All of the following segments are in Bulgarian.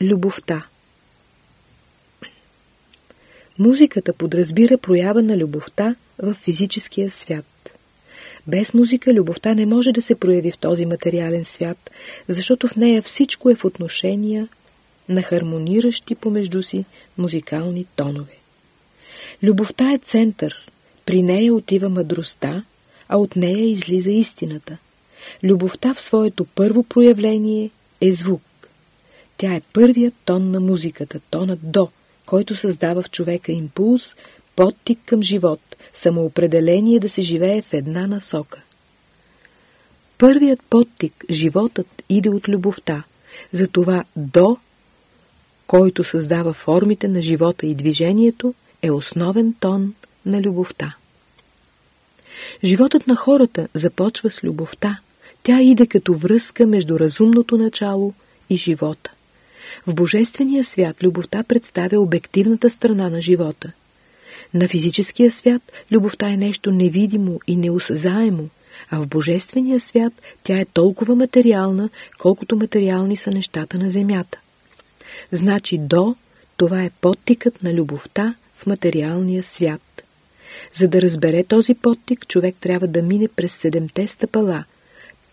Любовта Музиката подразбира проява на любовта в физическия свят. Без музика любовта не може да се прояви в този материален свят, защото в нея всичко е в отношения на хармониращи помежду си музикални тонове. Любовта е център, при нея отива мъдростта, а от нея излиза истината. Любовта в своето първо проявление е звук. Тя е първият тон на музиката, тонът до, който създава в човека импулс, подтик към живот, самоопределение да се живее в една насока. Първият подтик, животът, иде от любовта. Затова до, който създава формите на живота и движението, е основен тон на любовта. Животът на хората започва с любовта. Тя иде като връзка между разумното начало и живота. В Божествения свят любовта представя обективната страна на живота. На физическия свят любовта е нещо невидимо и неосъзаемо, а в Божествения свят тя е толкова материална, колкото материални са нещата на земята. Значи до, това е подтикът на любовта в материалния свят. За да разбере този подтик, човек трябва да мине през седемте стъпала,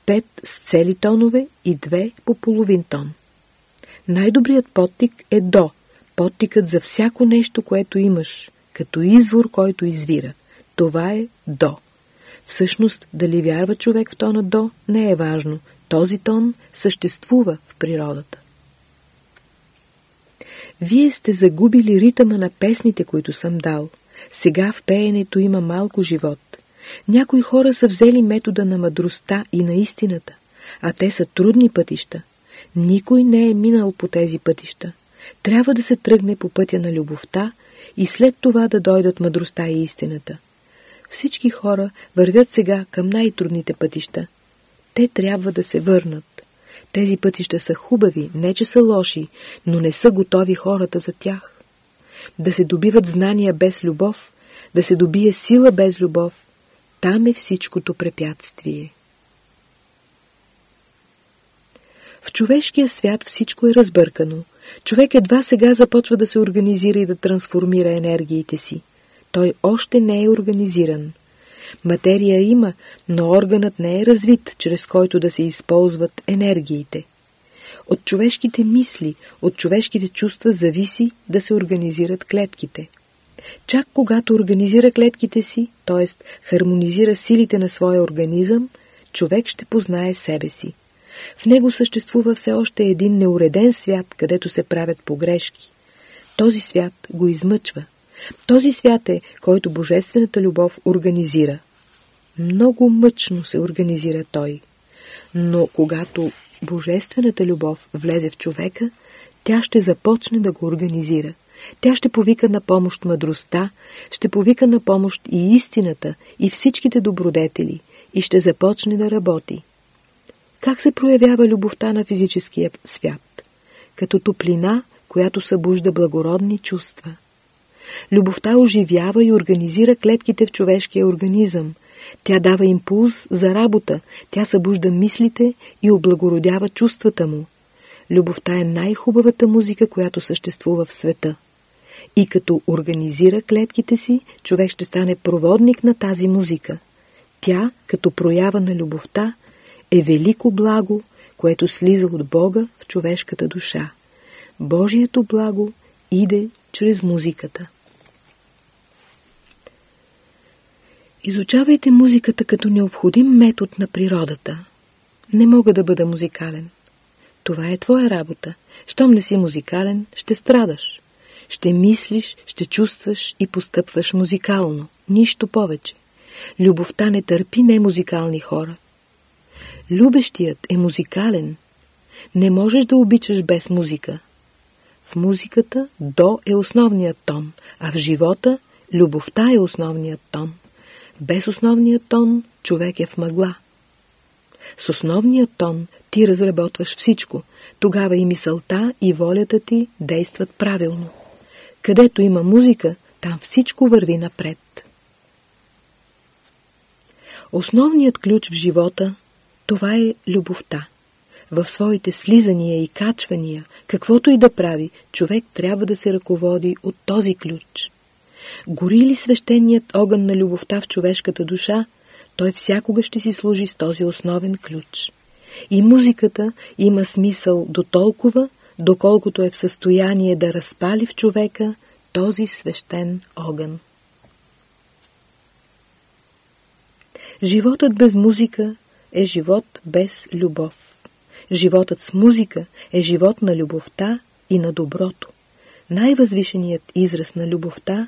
пет с цели тонове и две по половин тон. Най-добрият подтик е до, подтикът за всяко нещо, което имаш, като извор, който извира. Това е до. Всъщност, дали вярва човек в тона до, не е важно. Този тон съществува в природата. Вие сте загубили ритъма на песните, които съм дал. Сега в пеенето има малко живот. Някои хора са взели метода на мъдростта и на истината, а те са трудни пътища. Никой не е минал по тези пътища. Трябва да се тръгне по пътя на любовта и след това да дойдат мъдростта и истината. Всички хора вървят сега към най-трудните пътища. Те трябва да се върнат. Тези пътища са хубави, не че са лоши, но не са готови хората за тях. Да се добиват знания без любов, да се добие сила без любов, там е всичкото препятствие. В човешкия свят всичко е разбъркано. Човек едва сега започва да се организира и да трансформира енергиите си. Той още не е организиран. Материя има, но органът не е развит, чрез който да се използват енергиите. От човешките мисли, от човешките чувства зависи да се организират клетките. Чак когато организира клетките си, т.е. хармонизира силите на своя организъм, човек ще познае себе си. В него съществува все още един неуреден свят, където се правят погрешки. Този свят го измъчва. Този свят е, който Божествената любов организира. Много мъчно се организира той. Но когато Божествената любов влезе в човека, тя ще започне да го организира. Тя ще повика на помощ мъдростта, ще повика на помощ и истината, и всичките добродетели, и ще започне да работи. Как се проявява любовта на физическия свят? Като топлина, която събужда благородни чувства. Любовта оживява и организира клетките в човешкия организъм. Тя дава импулс за работа, тя събужда мислите и облагородява чувствата му. Любовта е най-хубавата музика, която съществува в света. И като организира клетките си, човек ще стане проводник на тази музика. Тя, като проява на любовта, е велико благо, което слиза от Бога в човешката душа. Божието благо иде чрез музиката. Изучавайте музиката като необходим метод на природата. Не мога да бъда музикален. Това е твоя работа. Щом не си музикален, ще страдаш. Ще мислиш, ще чувстваш и постъпваш музикално. Нищо повече. Любовта не търпи немузикални хора. Любещият е музикален. Не можеш да обичаш без музика. В музиката до е основният тон, а в живота любовта е основният тон. Без основния тон човек е в мъгла. С основния тон ти разработваш всичко, тогава и мисълта и волята ти действат правилно. Където има музика, там всичко върви напред. Основният ключ в живота това е любовта. в своите слизания и качвания, каквото и да прави, човек трябва да се ръководи от този ключ. Гори ли свещеният огън на любовта в човешката душа, той всякога ще си служи с този основен ключ. И музиката има смисъл до толкова, доколкото е в състояние да разпали в човека този свещен огън. Животът без музика е живот без любов. Животът с музика е живот на любовта и на доброто. Най-възвишеният израз на любовта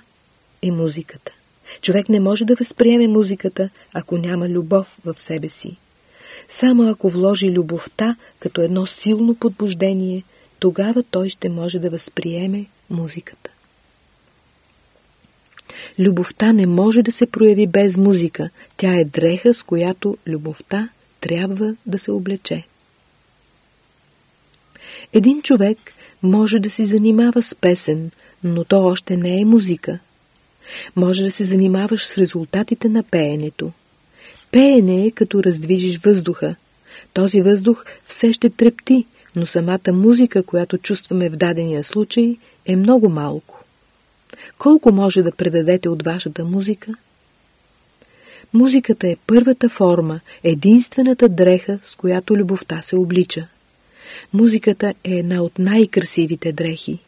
е музиката. Човек не може да възприеме музиката, ако няма любов в себе си. Само ако вложи любовта като едно силно подбуждение, тогава той ще може да възприеме музиката. Любовта не може да се прояви без музика. Тя е дреха, с която любовта трябва да се облече. Един човек може да се занимава с песен, но то още не е музика. Може да се занимаваш с резултатите на пеенето. Пеене е като раздвижиш въздуха. Този въздух все ще трепти, но самата музика, която чувстваме в дадения случай, е много малко. Колко може да предадете от вашата музика? Музиката е първата форма, единствената дреха, с която любовта се облича. Музиката е една от най-красивите дрехи.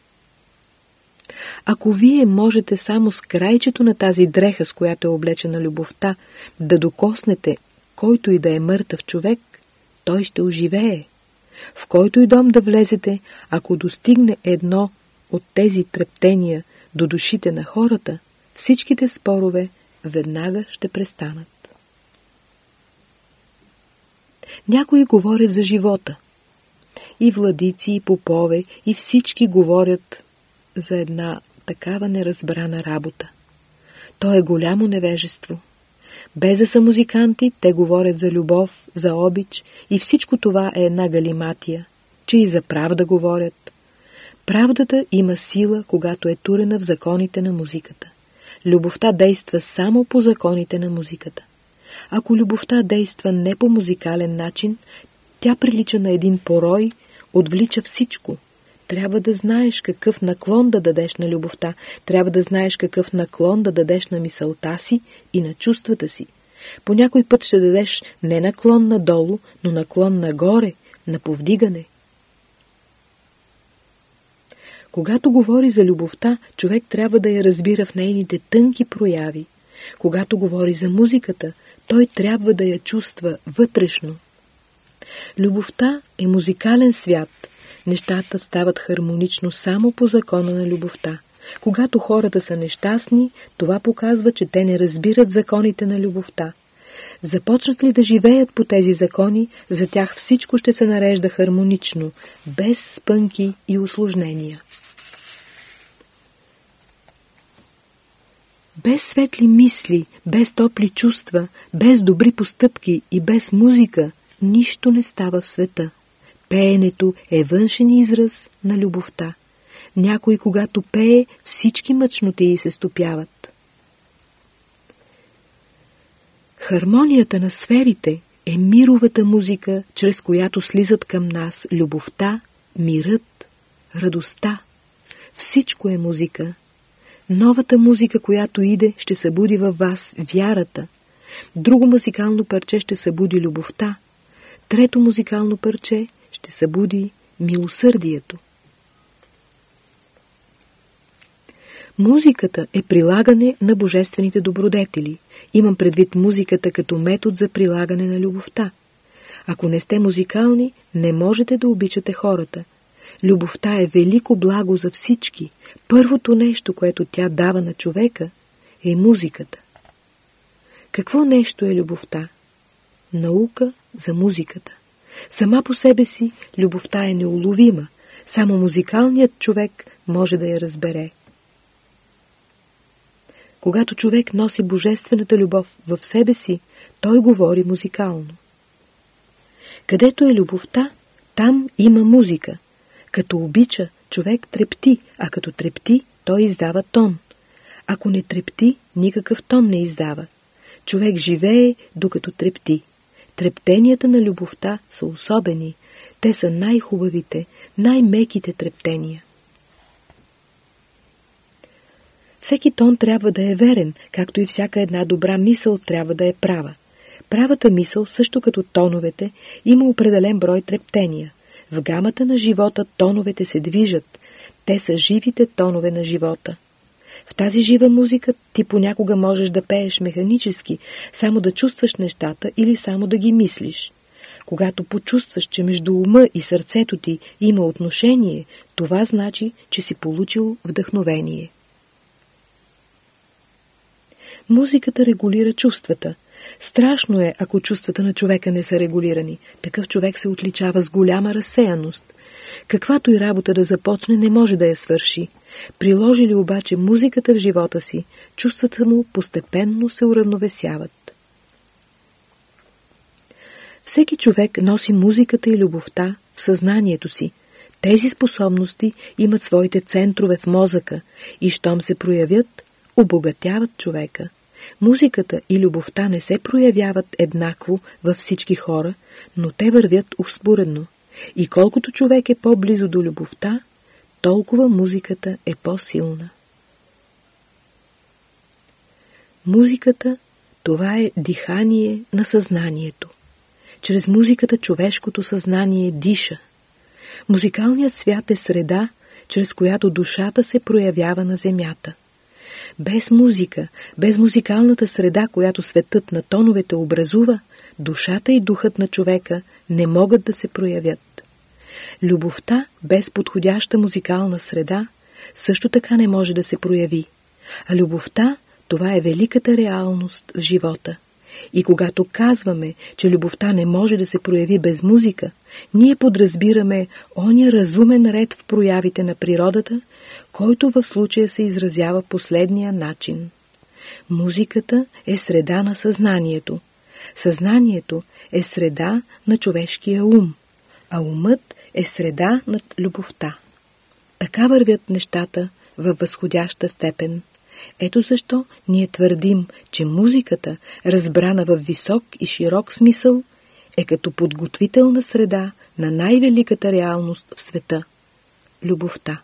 Ако вие можете само с крайчето на тази дреха, с която е облечена любовта, да докоснете който и да е мъртъв човек, той ще оживее. В който и дом да влезете, ако достигне едно от тези трептения до душите на хората, всичките спорове веднага ще престанат. Някои говорят за живота. И владици, и попове, и всички говорят за една такава неразбрана работа. То е голямо невежество. Без да са музиканти, те говорят за любов, за обич и всичко това е една галиматия, че и за правда говорят. Правдата има сила, когато е турена в законите на музиката. Любовта действа само по законите на музиката. Ако любовта действа не по музикален начин, тя прилича на един порой, отвлича всичко, трябва да знаеш какъв наклон да дадеш на любовта, трябва да знаеш какъв наклон да дадеш на мисълта си и на чувствата си. По някой път ще дадеш не наклон надолу, но наклон нагоре, на повдигане. Когато говори за любовта, човек трябва да я разбира в нейните тънки прояви. Когато говори за музиката, той трябва да я чувства вътрешно. Любовта е музикален свят – нещата стават хармонично само по закона на любовта. Когато хората са нещастни, това показва, че те не разбират законите на любовта. Започнат ли да живеят по тези закони, за тях всичко ще се нарежда хармонично, без спънки и осложнения. Без светли мисли, без топли чувства, без добри постъпки и без музика, нищо не става в света. Пеенето е външен израз на любовта. Някой, когато пее, всички мъчноти се стопяват. Хармонията на сферите е мировата музика, чрез която слизат към нас любовта, мирът, радостта. Всичко е музика. Новата музика, която иде, ще събуди във вас вярата. Друго музикално парче ще събуди любовта. Трето музикално парче ще събуди милосърдието. Музиката е прилагане на божествените добродетели. Имам предвид музиката като метод за прилагане на любовта. Ако не сте музикални, не можете да обичате хората. Любовта е велико благо за всички. Първото нещо, което тя дава на човека, е музиката. Какво нещо е любовта? Наука за музиката. Сама по себе си любовта е неуловима, само музикалният човек може да я разбере. Когато човек носи божествената любов в себе си, той говори музикално. Където е любовта, там има музика. Като обича, човек трепти, а като трепти, той издава тон. Ако не трепти, никакъв тон не издава. Човек живее, докато трепти. Трептенията на любовта са особени. Те са най-хубавите, най-меките трептения. Всеки тон трябва да е верен, както и всяка една добра мисъл трябва да е права. Правата мисъл, също като тоновете, има определен брой трептения. В гамата на живота тоновете се движат. Те са живите тонове на живота. В тази жива музика ти понякога можеш да пееш механически, само да чувстваш нещата или само да ги мислиш. Когато почувстваш, че между ума и сърцето ти има отношение, това значи, че си получил вдъхновение. Музиката регулира чувствата. Страшно е, ако чувствата на човека не са регулирани. Такъв човек се отличава с голяма разсеяност. Каквато и работа да започне, не може да я свърши. Приложи ли обаче музиката в живота си, чувствата му постепенно се уравновесяват. Всеки човек носи музиката и любовта в съзнанието си. Тези способности имат своите центрове в мозъка и щом се проявят, обогатяват човека. Музиката и любовта не се проявяват еднакво във всички хора, но те вървят успоредно. И колкото човек е по-близо до любовта, толкова музиката е по-силна. Музиката – това е дихание на съзнанието. Чрез музиката човешкото съзнание диша. Музикалният свят е среда, чрез която душата се проявява на земята. Без музика, без музикалната среда, която светът на тоновете образува, душата и духът на човека не могат да се проявят. Любовта без подходяща музикална среда също така не може да се прояви. А любовта – това е великата реалност в живота. И когато казваме, че любовта не може да се прояви без музика, ние подразбираме оня разумен ред в проявите на природата, който в случая се изразява последния начин. Музиката е среда на съзнанието. Съзнанието е среда на човешкия ум, а умът е среда на любовта. Така вървят нещата във възходяща степен. Ето защо ние твърдим, че музиката, разбрана в висок и широк смисъл, е като подготвителна среда на най-великата реалност в света – любовта.